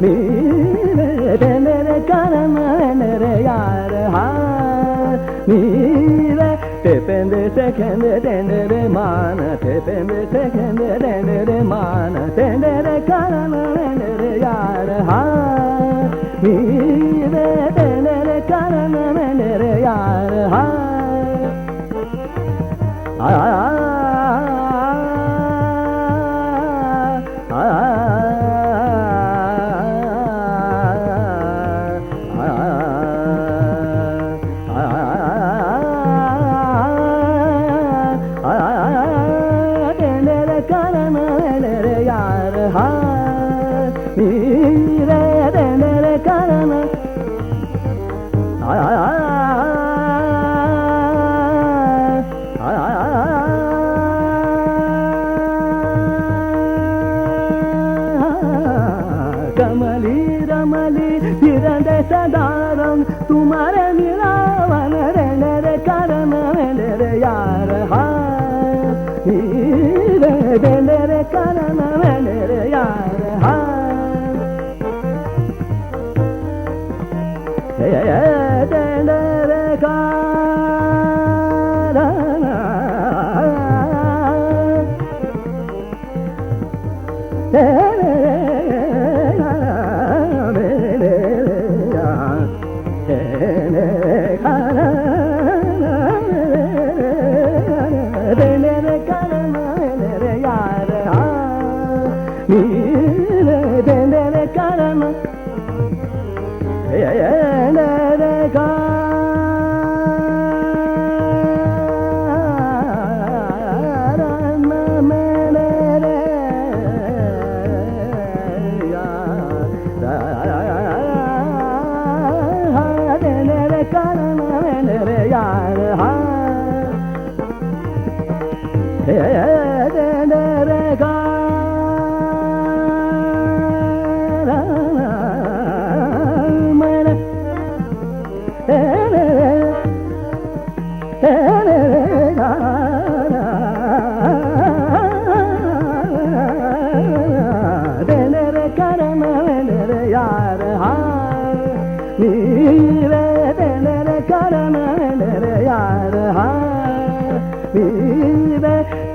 mere mere karam mere yaar ha mere tepende sekende denere mana tepende sekende denere mana tendere karam mere కమలి Ramli నిరంద సదారం తుమర నిరావన రెండర కరణ రెండర యార హా Hey, hey. yeah, yeah, yeah.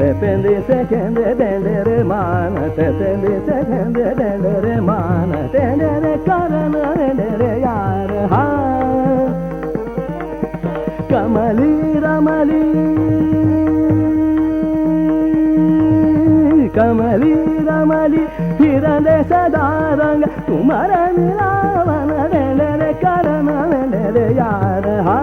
Tependi sekendi deliri man Tependi sekendi deliri man Deliri karını deliri yar Kamali ரமலி Kamali ரமலி பிறந்த சதாரங்க குமர நிலாவன கரம யார ஹா